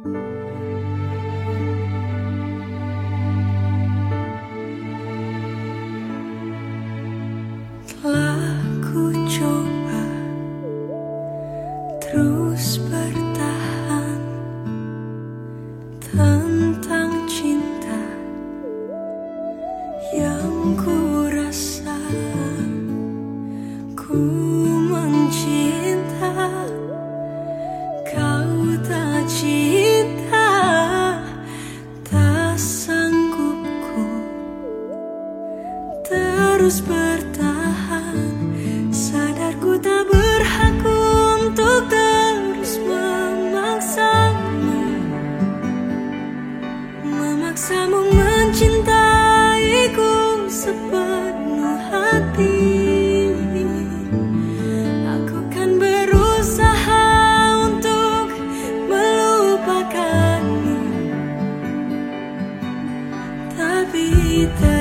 Telah ku coba terus bertahan tentang cinta yang ku rasa ku Terus bertahan. Sadar ku tak berhak untuk terus memaksamu. Memaksamu mencintaiku sepenuh hati. Kan Tapi tak